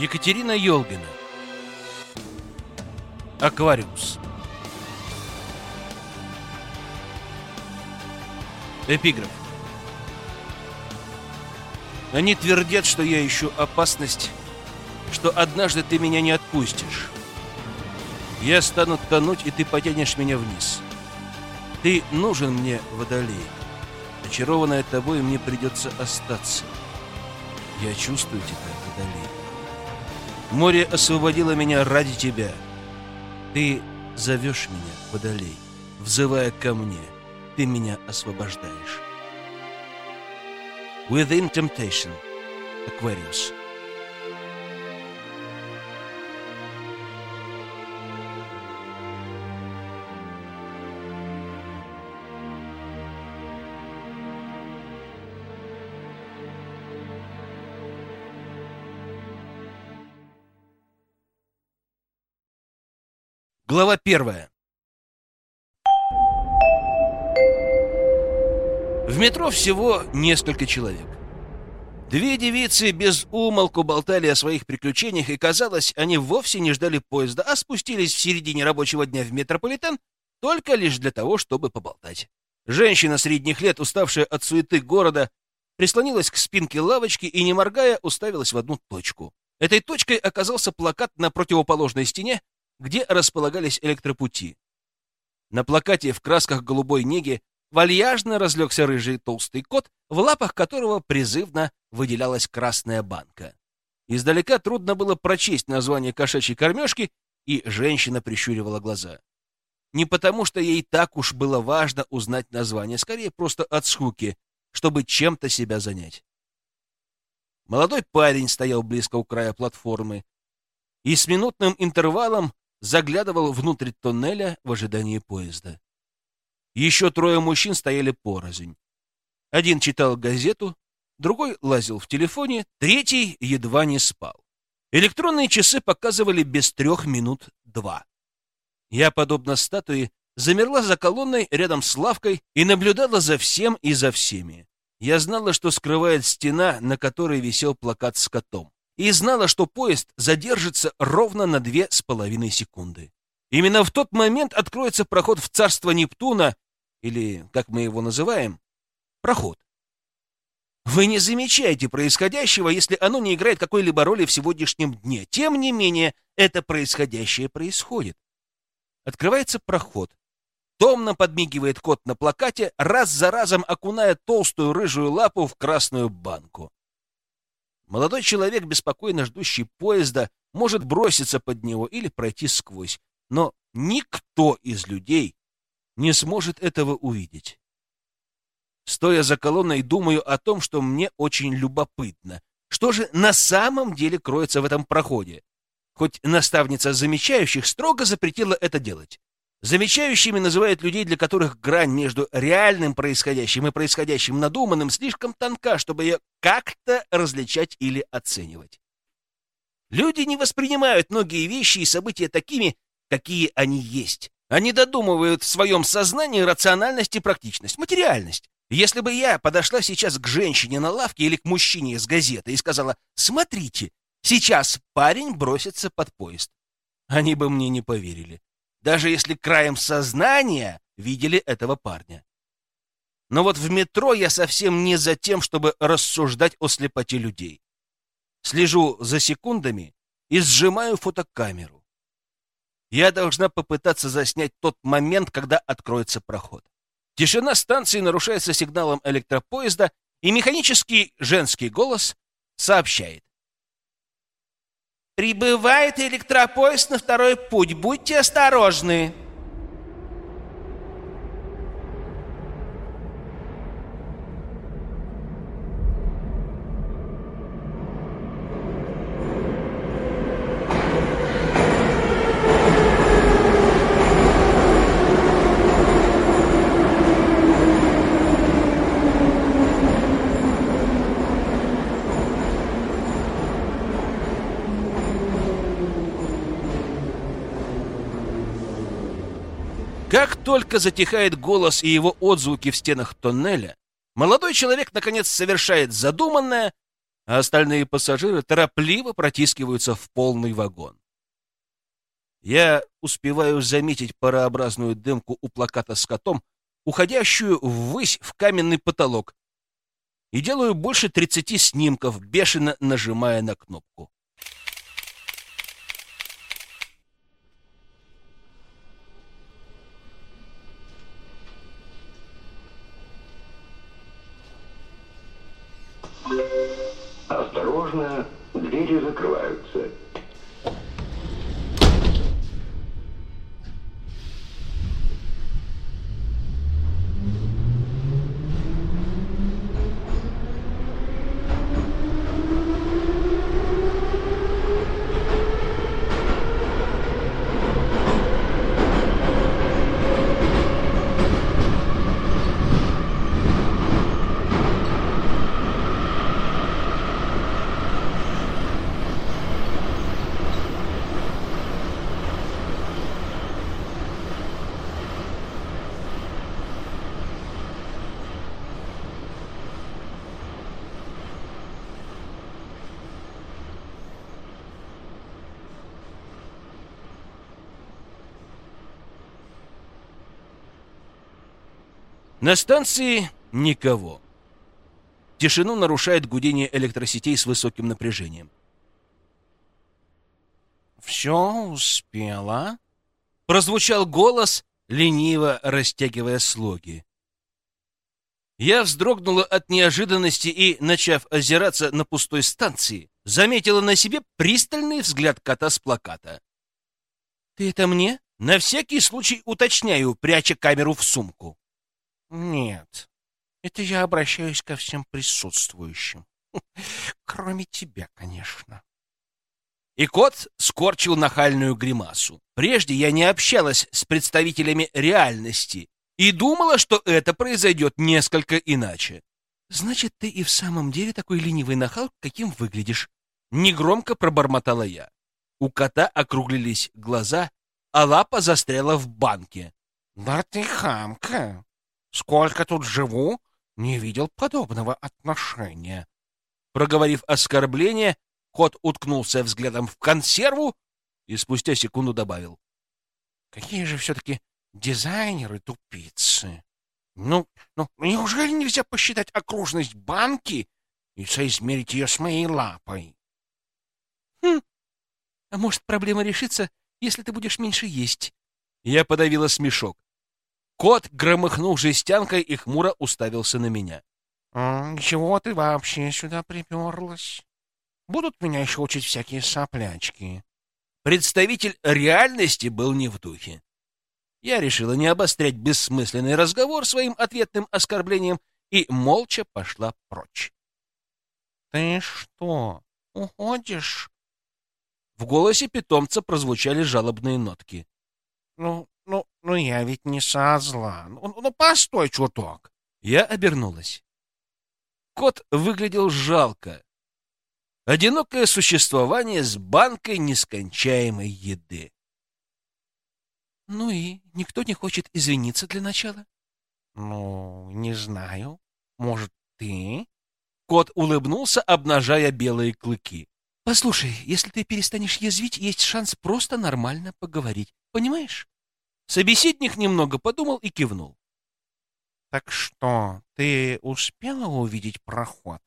Екатерина Ёлгина. Аквариус. Эпиграф. Они твердят, что я ищу опасность, что однажды ты меня не отпустишь. Я стану тонуть, и ты потянешь меня вниз. Ты нужен мне, Водолей. Очарованная тобой, мне придется остаться. Я чувствую тебя, Водолей. Море освободило меня ради тебя. Ты зовешь меня, Водолей, взывая ко мне. Ты меня освобождаешь. Within Temptation. Aquarius. Глава первая. В метро всего несколько человек. Две девицы без умолку болтали о своих приключениях, и, казалось, они вовсе не ждали поезда, а спустились в середине рабочего дня в метрополитен только лишь для того, чтобы поболтать. Женщина средних лет, уставшая от суеты города, прислонилась к спинке лавочки и, не моргая, уставилась в одну точку. Этой точкой оказался плакат на противоположной стене, где располагались электропути. На плакате в красках голубой неги вальяжно разлегся рыжий толстый кот, в лапах которого призывно выделялась красная банка. Издалека трудно было прочесть название кошачьей кормежки, и женщина прищуривала глаза. Не потому, что ей так уж было важно узнать название, скорее просто от скуки, чтобы чем-то себя занять. Молодой парень стоял близко у края платформы и с минутным интервалом заглядывал внутрь тоннеля в ожидании поезда. Еще трое мужчин стояли порознь. Один читал газету, другой лазил в телефоне, третий едва не спал. Электронные часы показывали без трех минут два. Я, подобно статуе, замерла за колонной рядом с лавкой и наблюдала за всем и за всеми. Я знала, что скрывает стена, на которой висел плакат с котом и знала, что поезд задержится ровно на две с половиной секунды. Именно в тот момент откроется проход в царство Нептуна, или, как мы его называем, проход. Вы не замечаете происходящего, если оно не играет какой-либо роли в сегодняшнем дне. Тем не менее, это происходящее происходит. Открывается проход. Томно подмигивает кот на плакате, раз за разом окуная толстую рыжую лапу в красную банку. Молодой человек, беспокойно ждущий поезда, может броситься под него или пройти сквозь, но никто из людей не сможет этого увидеть. Стоя за колонной, думаю о том, что мне очень любопытно. Что же на самом деле кроется в этом проходе? Хоть наставница замечающих строго запретила это делать. Замечающими называют людей, для которых грань между реальным происходящим и происходящим надуманным слишком тонка, чтобы ее как-то различать или оценивать. Люди не воспринимают многие вещи и события такими, какие они есть. Они додумывают в своем сознании рациональность и практичность, материальность. Если бы я подошла сейчас к женщине на лавке или к мужчине из газеты и сказала «Смотрите, сейчас парень бросится под поезд», они бы мне не поверили даже если краем сознания видели этого парня. Но вот в метро я совсем не за тем, чтобы рассуждать о слепоте людей. Слежу за секундами и сжимаю фотокамеру. Я должна попытаться заснять тот момент, когда откроется проход. Тишина станции нарушается сигналом электропоезда, и механический женский голос сообщает. Прибывает электропоезд на второй путь. Будьте осторожны. Как только затихает голос и его отзвуки в стенах тоннеля, молодой человек, наконец, совершает задуманное, а остальные пассажиры торопливо протискиваются в полный вагон. Я успеваю заметить парообразную дымку у плаката с котом, уходящую ввысь в каменный потолок, и делаю больше 30 снимков, бешено нажимая на кнопку. Осторожно, двери закрываются. На станции никого. Тишину нарушает гудение электросетей с высоким напряжением. «Все успела?» Прозвучал голос, лениво растягивая слоги. Я вздрогнула от неожиданности и, начав озираться на пустой станции, заметила на себе пристальный взгляд кота с плаката. «Ты это мне?» На всякий случай уточняю, пряча камеру в сумку. Нет, это я обращаюсь ко всем присутствующим. Кроме тебя, конечно. И кот скорчил нахальную гримасу. Прежде я не общалась с представителями реальности и думала, что это произойдет несколько иначе. «Значит, ты и в самом деле такой ленивый нахал, каким выглядишь?» Негромко пробормотала я. У кота округлились глаза, а лапа застряла в банке. «Да ты хамка! Сколько тут живу, не видел подобного отношения. Проговорив оскорбление, кот уткнулся взглядом в консерву и спустя секунду добавил. Какие же все-таки дизайнеры тупицы. Ну, ну, неужели нельзя посчитать окружность банки и соизмерить ее с моей лапой? Хм, а может, проблема решится, если ты будешь меньше есть? Я подавила смешок. Кот громыхнул жестянкой и хмуро уставился на меня. А, «Чего ты вообще сюда приперлась? Будут меня еще учить всякие соплячки». Представитель реальности был не в духе. Я решила не обострять бессмысленный разговор своим ответным оскорблением и молча пошла прочь. «Ты что, уходишь?» В голосе питомца прозвучали жалобные нотки. «Ну, ну, ну я ведь не со зла. Ну, ну постой чуток. Я обернулась. Кот выглядел жалко. Одинокое существование с банкой нескончаемой еды. Ну и никто не хочет извиниться для начала? Ну, не знаю. Может, ты? Кот улыбнулся, обнажая белые клыки. Послушай, если ты перестанешь язвить, есть шанс просто нормально поговорить. Понимаешь? Собеседник немного подумал и кивнул. «Так что, ты успела увидеть проход?»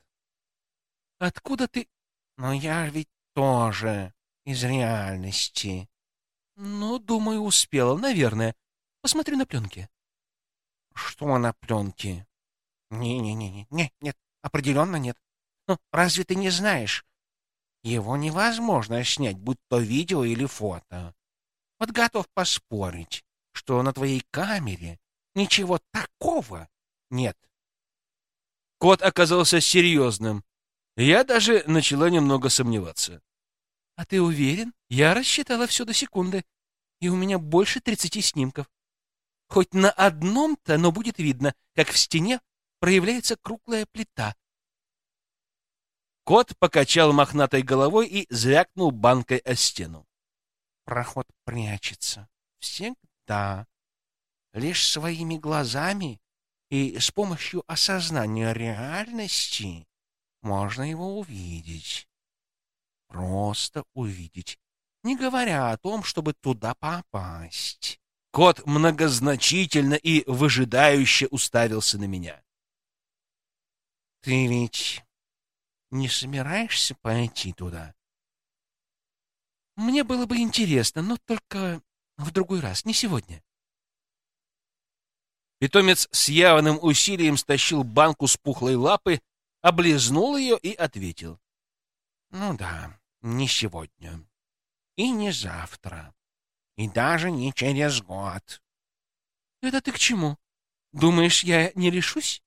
«Откуда ты...» «Но я ведь тоже из реальности». «Ну, думаю, успела, наверное. Посмотрю на пленке». «Что на пленке?» «Не-не-не, не, нет, определенно нет. Ну, разве ты не знаешь? Его невозможно снять, будь то видео или фото. Вот готов поспорить что на твоей камере ничего такого нет. Кот оказался серьезным. Я даже начала немного сомневаться. — А ты уверен? Я рассчитала все до секунды, и у меня больше тридцати снимков. Хоть на одном-то, но будет видно, как в стене проявляется круглая плита. Кот покачал мохнатой головой и звякнул банкой о стену. Проход прячется. Всегда да, лишь своими глазами и с помощью осознания реальности можно его увидеть. Просто увидеть, не говоря о том, чтобы туда попасть. Кот многозначительно и выжидающе уставился на меня. Ты ведь не собираешься пойти туда? Мне было бы интересно, но только в другой раз, не сегодня. Питомец с явным усилием стащил банку с пухлой лапы, облизнул ее и ответил. Ну да, не сегодня. И не завтра. И даже не через год. Это ты к чему? Думаешь, я не решусь?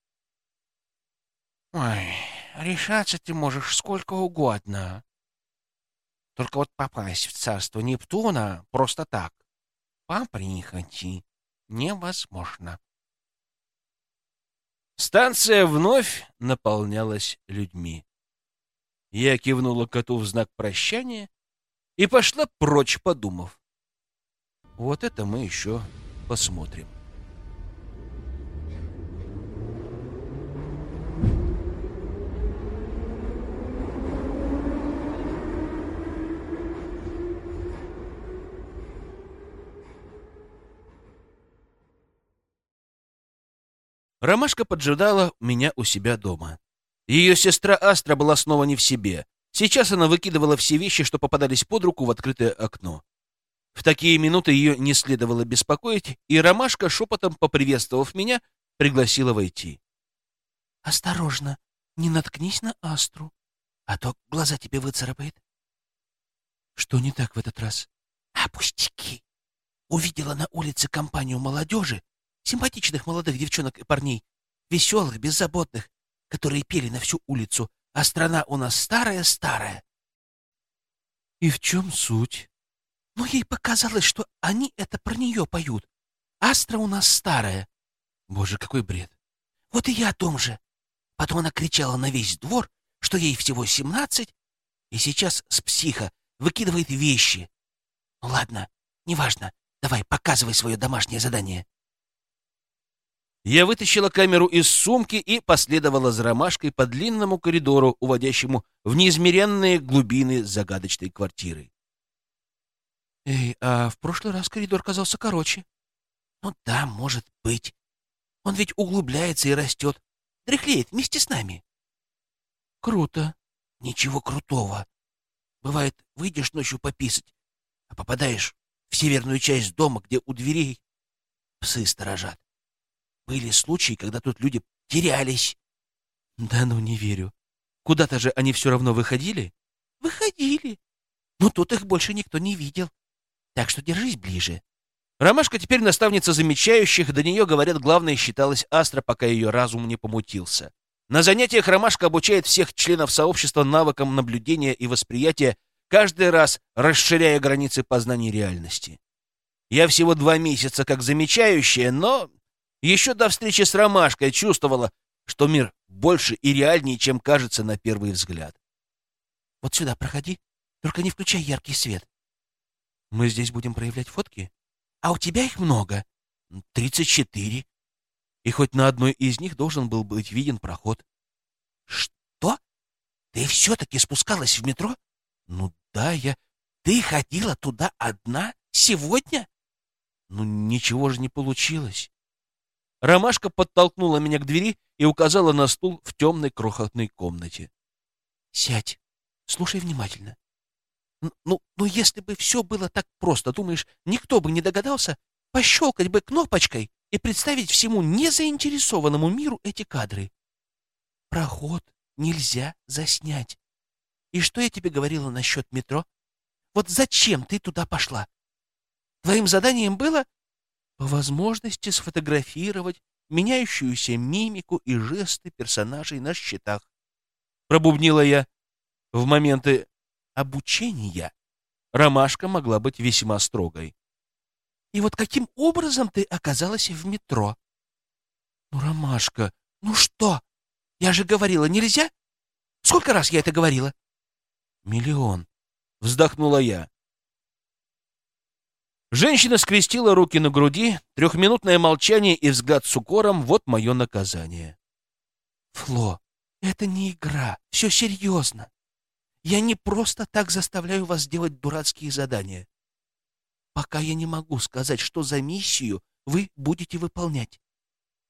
Ой, решаться ты можешь сколько угодно. Только вот попасть в царство Нептуна просто так, по прихоти, невозможно. Станция вновь наполнялась людьми. Я кивнула коту в знак прощания и пошла прочь, подумав. Вот это мы еще посмотрим. Ромашка поджидала меня у себя дома. Ее сестра Астра была снова не в себе. Сейчас она выкидывала все вещи, что попадались под руку, в открытое окно. В такие минуты ее не следовало беспокоить, и Ромашка, шепотом поприветствовав меня, пригласила войти. «Осторожно, не наткнись на Астру, а то глаза тебе выцарапает». «Что не так в этот раз?» «А, пустяки! Увидела на улице компанию молодежи, симпатичных молодых девчонок и парней, веселых, беззаботных, которые пели на всю улицу, а страна у нас старая-старая. И в чем суть? Ну, ей показалось, что они это про нее поют. Астра у нас старая. Боже, какой бред. Вот и я о том же. Потом она кричала на весь двор, что ей всего семнадцать, и сейчас с психа выкидывает вещи. Ну ладно, неважно. Давай, показывай свое домашнее задание. Я вытащила камеру из сумки и последовала за ромашкой по длинному коридору, уводящему в неизмеренные глубины загадочной квартиры. «Эй, а в прошлый раз коридор казался короче». «Ну да, может быть. Он ведь углубляется и растет. Дряхлеет вместе с нами». «Круто». «Ничего крутого. Бывает, выйдешь ночью пописать, а попадаешь в северную часть дома, где у дверей псы сторожат. Были случаи, когда тут люди терялись. Да ну, не верю. Куда-то же они все равно выходили? Выходили. Но тут их больше никто не видел. Так что держись ближе. Ромашка теперь наставница замечающих, до нее, говорят, главное считалась Астра, пока ее разум не помутился. На занятиях Ромашка обучает всех членов сообщества навыкам наблюдения и восприятия, каждый раз расширяя границы познания реальности. Я всего два месяца как замечающая, но еще до встречи с Ромашкой чувствовала, что мир больше и реальнее, чем кажется на первый взгляд. «Вот сюда проходи, только не включай яркий свет». «Мы здесь будем проявлять фотки?» «А у тебя их много. Тридцать четыре. И хоть на одной из них должен был быть виден проход». «Что? Ты все-таки спускалась в метро?» «Ну да, я...» «Ты ходила туда одна? Сегодня?» «Ну ничего же не получилось». Ромашка подтолкнула меня к двери и указала на стул в темной крохотной комнате. «Сядь, слушай внимательно. Ну, ну, если бы все было так просто, думаешь, никто бы не догадался пощелкать бы кнопочкой и представить всему незаинтересованному миру эти кадры? Проход нельзя заснять. И что я тебе говорила насчет метро? Вот зачем ты туда пошла? Твоим заданием было по возможности сфотографировать меняющуюся мимику и жесты персонажей на счетах. Пробубнила я. В моменты обучения ромашка могла быть весьма строгой. И вот каким образом ты оказалась в метро? Ну, ромашка, ну что? Я же говорила, нельзя? Сколько раз я это говорила? Миллион. Вздохнула я. Женщина скрестила руки на груди, трехминутное молчание и взгляд с укором — вот мое наказание. Фло, Это не игра, все серьезно. Я не просто так заставляю вас делать дурацкие задания. Пока я не могу сказать, что за миссию вы будете выполнять.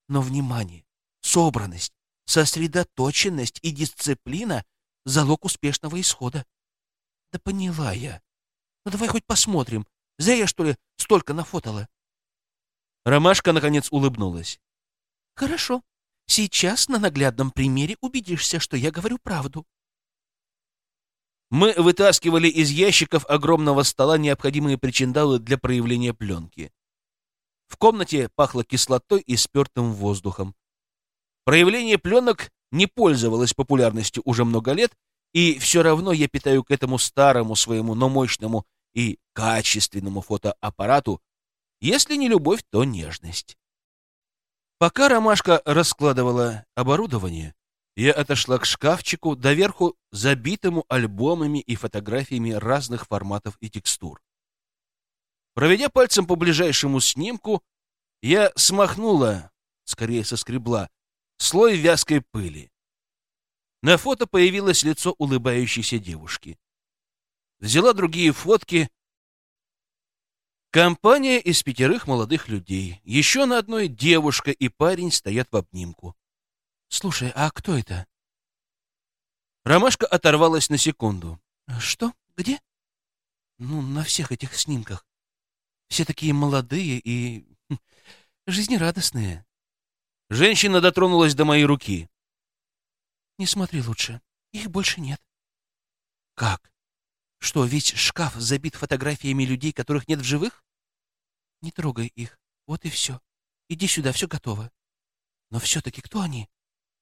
Но внимание, собранность, сосредоточенность и дисциплина — залог успешного исхода. Да поняла я. Ну давай хоть посмотрим. Зря я, что ли, столько нафотала. Ромашка, наконец, улыбнулась. Хорошо. Сейчас на наглядном примере убедишься, что я говорю правду. Мы вытаскивали из ящиков огромного стола необходимые причиндалы для проявления пленки. В комнате пахло кислотой и спертым воздухом. Проявление пленок не пользовалось популярностью уже много лет, и все равно я питаю к этому старому своему, но мощному и качественному фотоаппарату, если не любовь, то нежность. Пока Ромашка раскладывала оборудование, я отошла к шкафчику, доверху забитому альбомами и фотографиями разных форматов и текстур. Проведя пальцем по ближайшему снимку, я смахнула, скорее соскребла, слой вязкой пыли. На фото появилось лицо улыбающейся девушки. Взяла другие фотки. Компания из пятерых молодых людей. Еще на одной девушка и парень стоят в обнимку. Слушай, а кто это? Ромашка оторвалась на секунду. Что? Где? Ну, на всех этих снимках. Все такие молодые и хм, жизнерадостные. Женщина дотронулась до моей руки. Не смотри лучше. Их больше нет. Как? Что, весь шкаф забит фотографиями людей, которых нет в живых? Не трогай их. Вот и все. Иди сюда, все готово. Но все-таки кто они?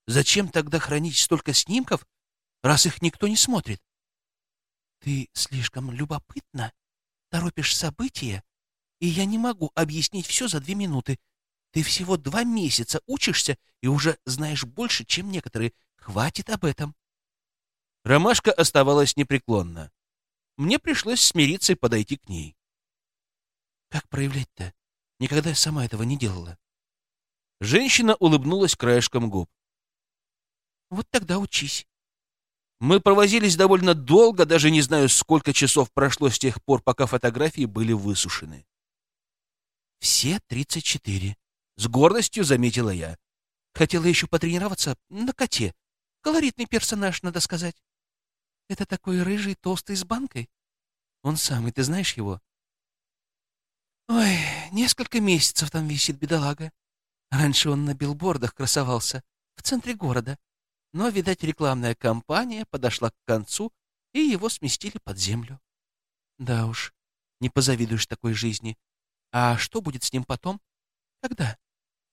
Зачем тогда хранить столько снимков, раз их никто не смотрит? Ты слишком любопытна, торопишь события, и я не могу объяснить все за две минуты. Ты всего два месяца учишься и уже знаешь больше, чем некоторые. Хватит об этом. Ромашка оставалась непреклонна. Мне пришлось смириться и подойти к ней. Как проявлять-то? Никогда я сама этого не делала. Женщина улыбнулась краешком губ. Вот тогда учись. Мы провозились довольно долго, даже не знаю, сколько часов прошло с тех пор, пока фотографии были высушены. Все тридцать четыре. С гордостью заметила я. Хотела еще потренироваться на коте. Колоритный персонаж, надо сказать. Это такой рыжий, толстый с банкой. Он самый, ты знаешь его? Ой, несколько месяцев там висит бедолага. Раньше он на билбордах красовался, в центре города. Но, видать, рекламная кампания подошла к концу, и его сместили под землю. Да уж, не позавидуешь такой жизни. А что будет с ним потом? Когда?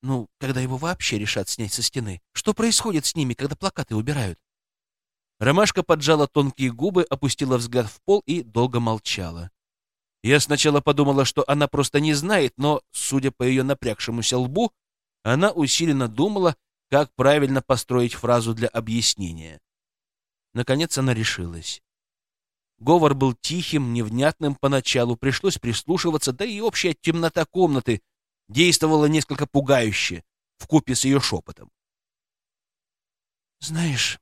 Ну, когда его вообще решат снять со стены. Что происходит с ними, когда плакаты убирают? Ромашка поджала тонкие губы, опустила взгляд в пол и долго молчала. Я сначала подумала, что она просто не знает, но, судя по ее напрягшемуся лбу, она усиленно думала, как правильно построить фразу для объяснения. Наконец она решилась. Говор был тихим, невнятным поначалу, пришлось прислушиваться, да и общая темнота комнаты действовала несколько пугающе, вкупе с ее шепотом. «Знаешь,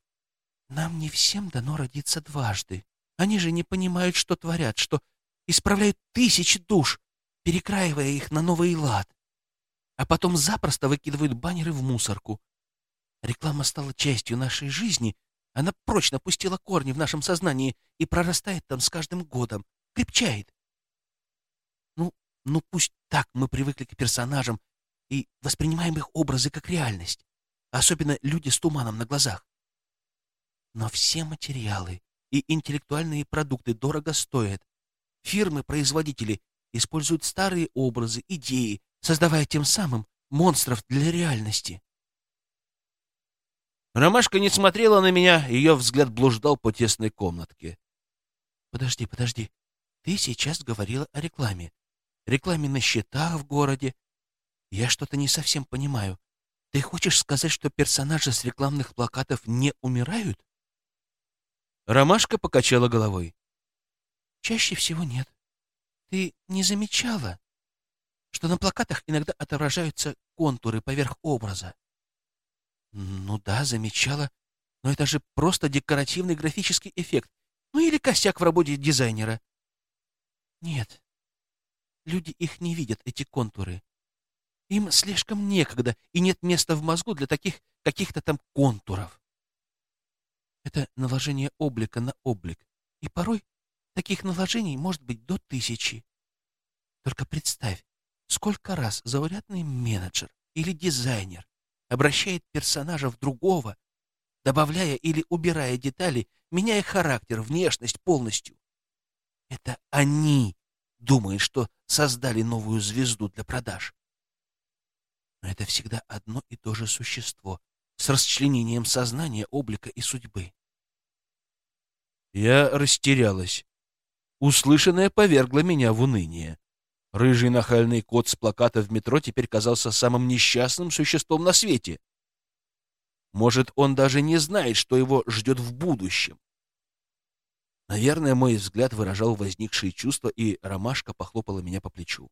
нам не всем дано родиться дважды. Они же не понимают, что творят, что исправляют тысячи душ, перекраивая их на новый лад, а потом запросто выкидывают баннеры в мусорку. Реклама стала частью нашей жизни. Она прочно пустила корни в нашем сознании и прорастает там с каждым годом, крепчает. Ну, ну пусть так мы привыкли к персонажам и воспринимаем их образы как реальность, особенно люди с туманом на глазах. Но все материалы и интеллектуальные продукты дорого стоят. Фирмы-производители используют старые образы, идеи, создавая тем самым монстров для реальности. Ромашка не смотрела на меня, ее взгляд блуждал по тесной комнатке. «Подожди, подожди. Ты сейчас говорила о рекламе. Рекламе на счетах в городе. Я что-то не совсем понимаю. Ты хочешь сказать, что персонажи с рекламных плакатов не умирают?» Ромашка покачала головой. «Чаще всего нет. Ты не замечала, что на плакатах иногда отображаются контуры поверх образа? Ну да, замечала. Но это же просто декоративный графический эффект. Ну или косяк в работе дизайнера. Нет, люди их не видят, эти контуры. Им слишком некогда, и нет места в мозгу для таких каких-то там контуров. Это наложение облика на облик. И порой таких наложений может быть до тысячи. Только представь, сколько раз заурядный менеджер или дизайнер обращает персонажа в другого, добавляя или убирая детали, меняя характер, внешность полностью. Это они думают, что создали новую звезду для продаж. Но это всегда одно и то же существо с расчленением сознания, облика и судьбы. Я растерялась. Услышанное повергло меня в уныние. Рыжий нахальный кот с плаката в метро теперь казался самым несчастным существом на свете. Может, он даже не знает, что его ждет в будущем. Наверное, мой взгляд выражал возникшие чувства, и ромашка похлопала меня по плечу.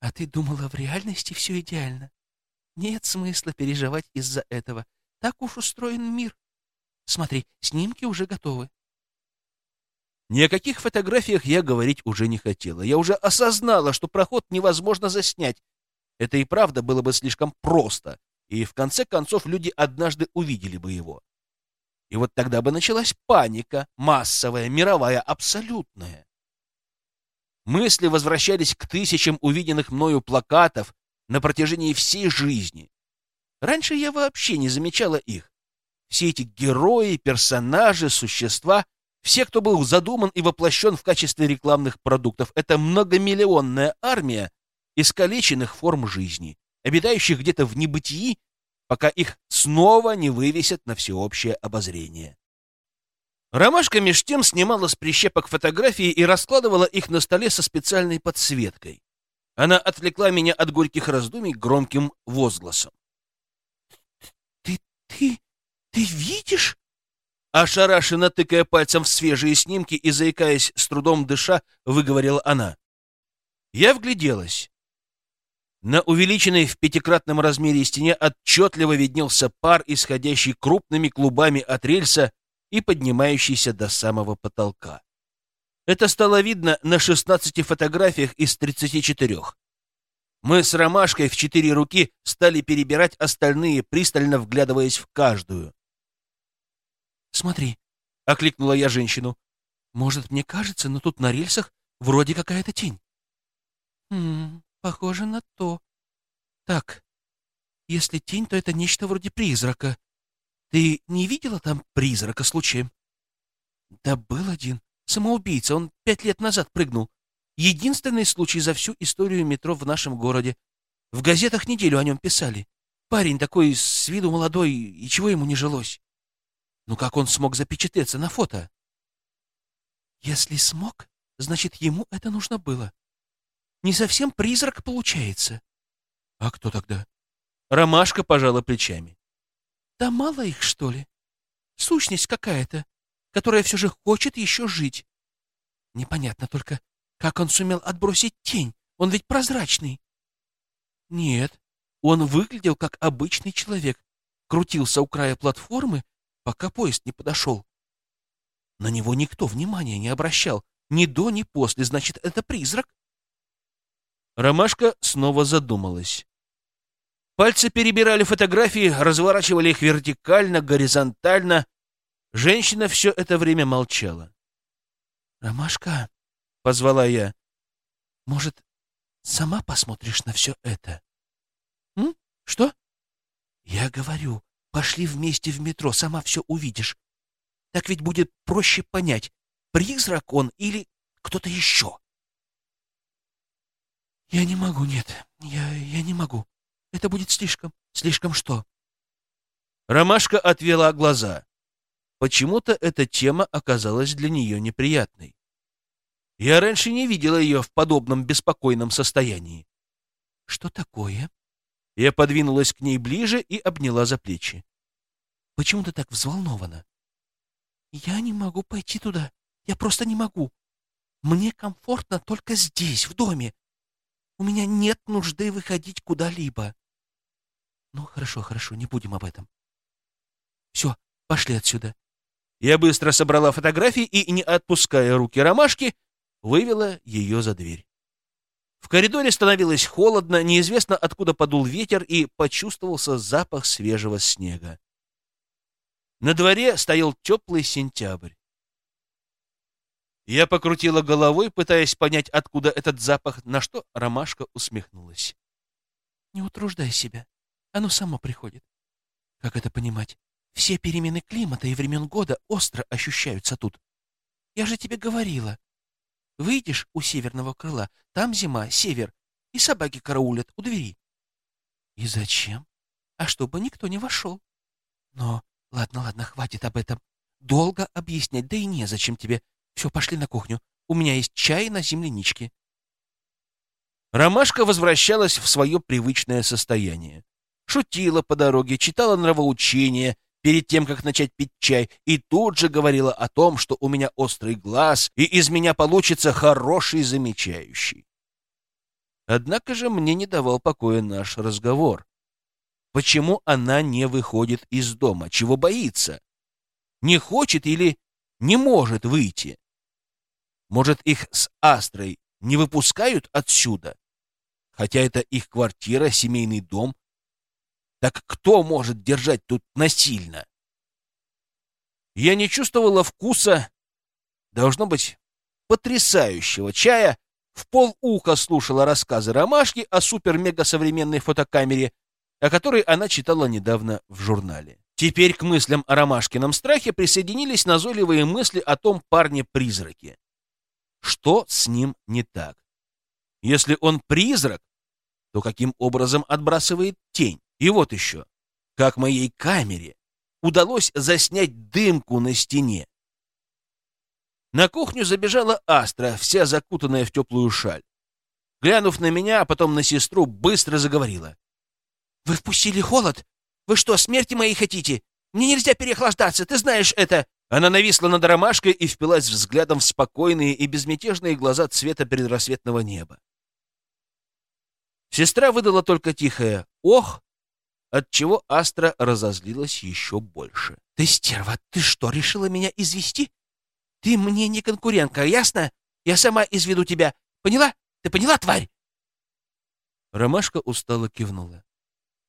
А ты думала, в реальности все идеально? Нет смысла переживать из-за этого. Так уж устроен мир. Смотри, снимки уже готовы. Ни о каких фотографиях я говорить уже не хотела. Я уже осознала, что проход невозможно заснять. Это и правда было бы слишком просто, и в конце концов люди однажды увидели бы его. И вот тогда бы началась паника, массовая, мировая, абсолютная. Мысли возвращались к тысячам увиденных мною плакатов на протяжении всей жизни. Раньше я вообще не замечала их. Все эти герои, персонажи, существа, все, кто был задуман и воплощен в качестве рекламных продуктов, это многомиллионная армия искалеченных форм жизни, обитающих где-то в небытии, пока их снова не вывесят на всеобщее обозрение. Ромашка меж тем снимала с прищепок фотографии и раскладывала их на столе со специальной подсветкой. Она отвлекла меня от горьких раздумий громким возгласом. «Ты... ты... ты видишь?» Ошарашенно тыкая пальцем в свежие снимки и заикаясь, с трудом дыша, выговорила она. Я вгляделась. На увеличенной в пятикратном размере стене отчетливо виднелся пар, исходящий крупными клубами от рельса и поднимающийся до самого потолка. Это стало видно на 16 фотографиях из 34. Мы с Ромашкой в четыре руки стали перебирать остальные, пристально вглядываясь в каждую. «Смотри», — окликнула я женщину. «Может, мне кажется, но тут на рельсах вроде какая-то тень». «Хм, похоже на то. Так, если тень, то это нечто вроде призрака. Ты не видела там призрака случаем? Да был один. Самоубийца. Он пять лет назад прыгнул. Единственный случай за всю историю метро в нашем городе. В газетах неделю о нем писали. Парень такой с виду молодой, и чего ему не жилось? Ну как он смог запечатлеться на фото? Если смог, значит, ему это нужно было. Не совсем призрак получается. А кто тогда? Ромашка пожала плечами. Да мало их, что ли? Сущность какая-то, которая все же хочет еще жить. Непонятно только, как он сумел отбросить тень. Он ведь прозрачный. Нет, он выглядел как обычный человек. Крутился у края платформы, пока поезд не подошел. На него никто внимания не обращал. Ни до, ни после. Значит, это призрак? Ромашка снова задумалась. Пальцы перебирали фотографии, разворачивали их вертикально, горизонтально. Женщина все это время молчала. «Ромашка», — позвала я, — «может, сама посмотришь на все это?» «М? Что?» «Я говорю, пошли вместе в метро, сама все увидишь. Так ведь будет проще понять, призрак он или кто-то еще». «Я не могу, нет, я, я не могу», это будет слишком. Слишком что? Ромашка отвела глаза. Почему-то эта тема оказалась для нее неприятной. Я раньше не видела ее в подобном беспокойном состоянии. Что такое? Я подвинулась к ней ближе и обняла за плечи. Почему ты так взволнована? Я не могу пойти туда. Я просто не могу. Мне комфортно только здесь, в доме. У меня нет нужды выходить куда-либо. Ну, хорошо, хорошо, не будем об этом. Все, пошли отсюда. Я быстро собрала фотографии и, не отпуская руки ромашки, вывела ее за дверь. В коридоре становилось холодно, неизвестно откуда подул ветер и почувствовался запах свежего снега. На дворе стоял теплый сентябрь. Я покрутила головой, пытаясь понять, откуда этот запах, на что ромашка усмехнулась. Не утруждай себя. Оно само приходит. Как это понимать? Все перемены климата и времен года остро ощущаются тут. Я же тебе говорила. Выйдешь у северного крыла, там зима, север, и собаки караулят у двери. И зачем? А чтобы никто не вошел. Но, ладно, ладно, хватит об этом. Долго объяснять, да и незачем тебе. Все, пошли на кухню. У меня есть чай на земляничке. Ромашка возвращалась в свое привычное состояние. Шутила по дороге, читала нравоучения перед тем, как начать пить чай, и тут же говорила о том, что у меня острый глаз, и из меня получится хороший замечающий. Однако же мне не давал покоя наш разговор. Почему она не выходит из дома? Чего боится? Не хочет или не может выйти? Может, их с Астрой не выпускают отсюда? Хотя это их квартира, семейный дом. Так кто может держать тут насильно? Я не чувствовала вкуса, должно быть, потрясающего чая, в полуха слушала рассказы Ромашки о супер-мега-современной фотокамере, о которой она читала недавно в журнале. Теперь к мыслям о Ромашкином страхе присоединились назойливые мысли о том парне-призраке. Что с ним не так? Если он призрак, то каким образом отбрасывает тень? И вот еще, как моей камере удалось заснять дымку на стене. На кухню забежала Астра, вся закутанная в теплую шаль. Глянув на меня, а потом на сестру, быстро заговорила. «Вы впустили холод? Вы что, смерти моей хотите? Мне нельзя переохлаждаться, ты знаешь это!» Она нависла над ромашкой и впилась взглядом в спокойные и безмятежные глаза цвета предрассветного неба. Сестра выдала только тихое «Ох!», отчего Астра разозлилась еще больше. «Ты стерва, ты что, решила меня извести? Ты мне не конкурентка, ясно? Я сама изведу тебя. Поняла? Ты поняла, тварь?» Ромашка устало кивнула.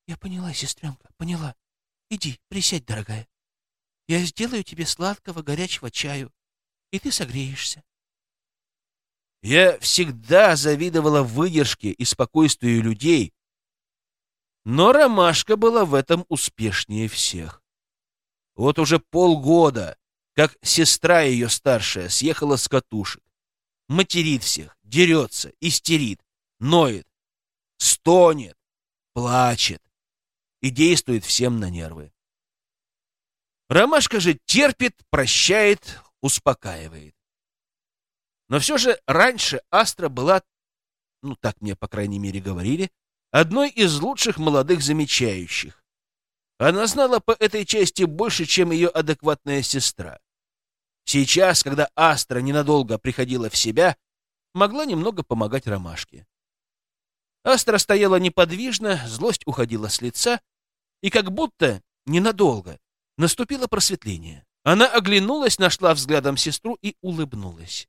«Я поняла, сестренка, поняла. Иди, присядь, дорогая. Я сделаю тебе сладкого горячего чаю, и ты согреешься. Я всегда завидовала выдержке и спокойствию людей, но Ромашка была в этом успешнее всех. Вот уже полгода, как сестра ее старшая съехала с катушек, материт всех, дерется, истерит, ноет, стонет, плачет и действует всем на нервы. Ромашка же терпит, прощает, успокаивает. Но все же раньше Астра была, ну так мне, по крайней мере, говорили, одной из лучших молодых замечающих. Она знала по этой части больше, чем ее адекватная сестра. Сейчас, когда Астра ненадолго приходила в себя, могла немного помогать Ромашке. Астра стояла неподвижно, злость уходила с лица, и как будто ненадолго наступило просветление. Она оглянулась, нашла взглядом сестру и улыбнулась.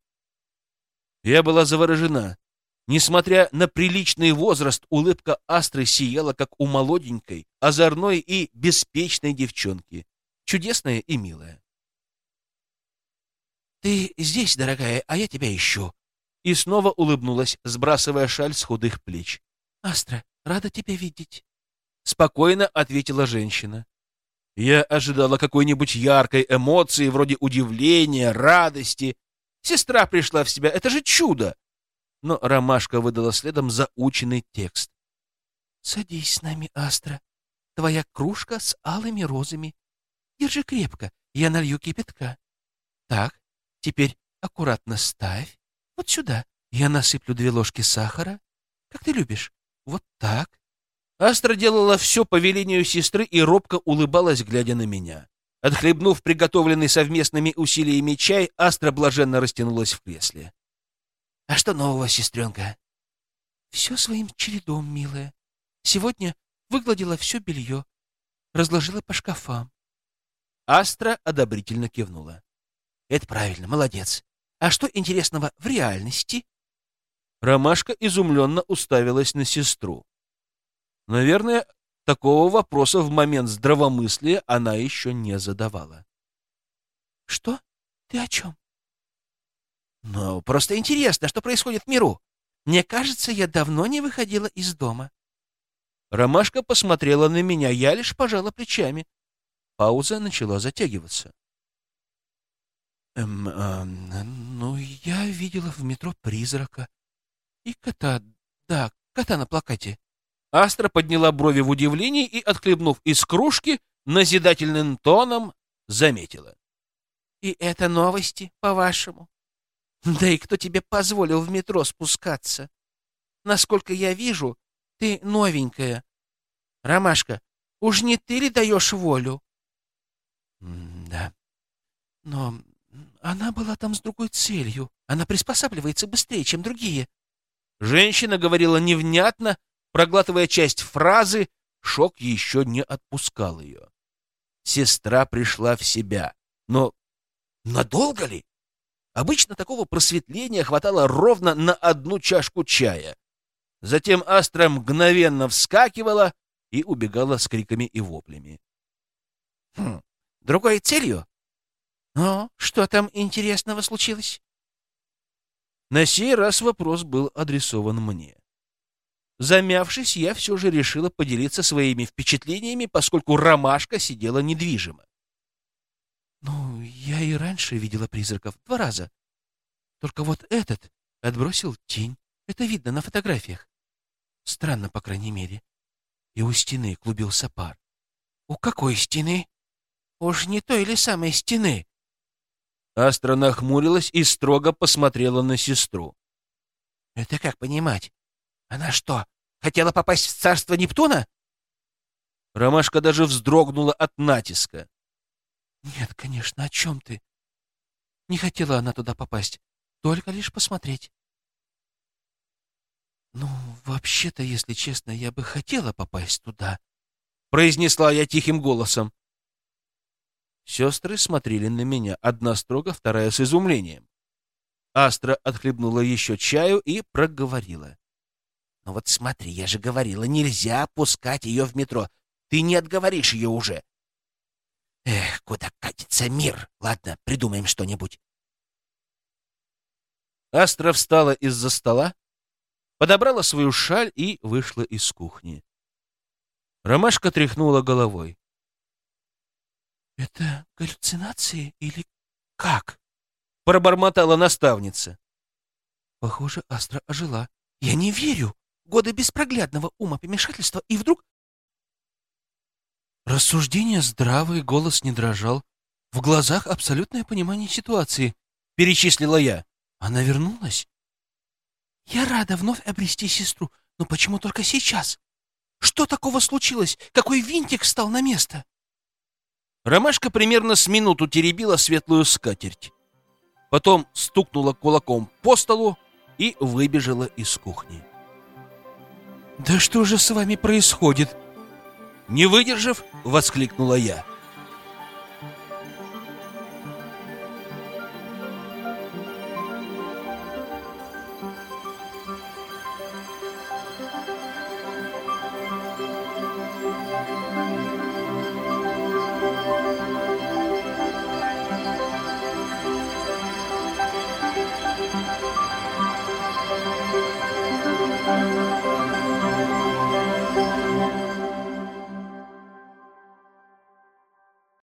Я была заворожена. Несмотря на приличный возраст, улыбка Астры сияла, как у молоденькой, озорной и беспечной девчонки. Чудесная и милая. «Ты здесь, дорогая, а я тебя ищу». И снова улыбнулась, сбрасывая шаль с худых плеч. «Астра, рада тебя видеть». Спокойно ответила женщина. Я ожидала какой-нибудь яркой эмоции, вроде удивления, радости, Сестра пришла в себя. Это же чудо! Но Ромашка выдала следом заученный текст. «Садись с нами, Астра. Твоя кружка с алыми розами. Держи крепко, я налью кипятка. Так, теперь аккуратно ставь. Вот сюда. Я насыплю две ложки сахара. Как ты любишь. Вот так». Астра делала все по велению сестры и робко улыбалась, глядя на меня. Отхлебнув приготовленный совместными усилиями чай, Астра блаженно растянулась в кресле. — А что нового, сестренка? — Все своим чередом, милая. Сегодня выгладила все белье, разложила по шкафам. Астра одобрительно кивнула. Это правильно, молодец. А что интересного в реальности? Ромашка изумленно уставилась на сестру. Наверное, такого вопроса в момент здравомыслия она еще не задавала. Что? Ты о чем? Ну, просто интересно, что происходит в миру. Мне кажется, я давно не выходила из дома. Ромашка посмотрела на меня, я лишь пожала плечами. Пауза начала затягиваться. Эм, э, ну, я видела в метро призрака. И кота, да, кота на плакате. Астра подняла брови в удивлении и, отхлебнув из кружки, назидательным тоном заметила. И это новости, по-вашему? Да и кто тебе позволил в метро спускаться? Насколько я вижу, ты новенькая. Ромашка, уж не ты ли даешь волю? да. Но она была там с другой целью. Она приспосабливается быстрее, чем другие. Женщина говорила невнятно, проглатывая часть фразы, шок еще не отпускал ее. Сестра пришла в себя. Но надолго ли? Обычно такого просветления хватало ровно на одну чашку чая. Затем Астра мгновенно вскакивала и убегала с криками и воплями. Хм, другой целью? Ну, что там интересного случилось? На сей раз вопрос был адресован мне. Замявшись, я все же решила поделиться своими впечатлениями, поскольку ромашка сидела недвижимо. Ну, я и раньше видела призраков два раза. Только вот этот отбросил тень. Это видно на фотографиях. Странно, по крайней мере. И у стены клубился пар. У какой стены? Уж не той или самой стены? Астра нахмурилась и строго посмотрела на сестру. Это как понимать? Она что, хотела попасть в царство Нептуна? Ромашка даже вздрогнула от натиска. Нет, конечно, о чем ты? Не хотела она туда попасть, только лишь посмотреть. Ну, вообще-то, если честно, я бы хотела попасть туда, произнесла я тихим голосом. Сестры смотрели на меня, одна строго, вторая с изумлением. Астра отхлебнула еще чаю и проговорила. «Ну вот смотри, я же говорила, нельзя пускать ее в метро. Ты не отговоришь ее уже. Эх, куда катится мир? Ладно, придумаем что-нибудь. Астра встала из-за стола, подобрала свою шаль и вышла из кухни. Ромашка тряхнула головой. «Это галлюцинации или как?» — пробормотала наставница. Похоже, Астра ожила. «Я не верю! Годы беспроглядного ума помешательства, и вдруг Рассуждения здравые, голос не дрожал. В глазах абсолютное понимание ситуации. Перечислила я. Она вернулась? Я рада вновь обрести сестру, но почему только сейчас? Что такого случилось? Какой винтик встал на место? Ромашка примерно с минуту теребила светлую скатерть. Потом стукнула кулаком по столу и выбежала из кухни. «Да что же с вами происходит?» Не выдержав, воскликнула я.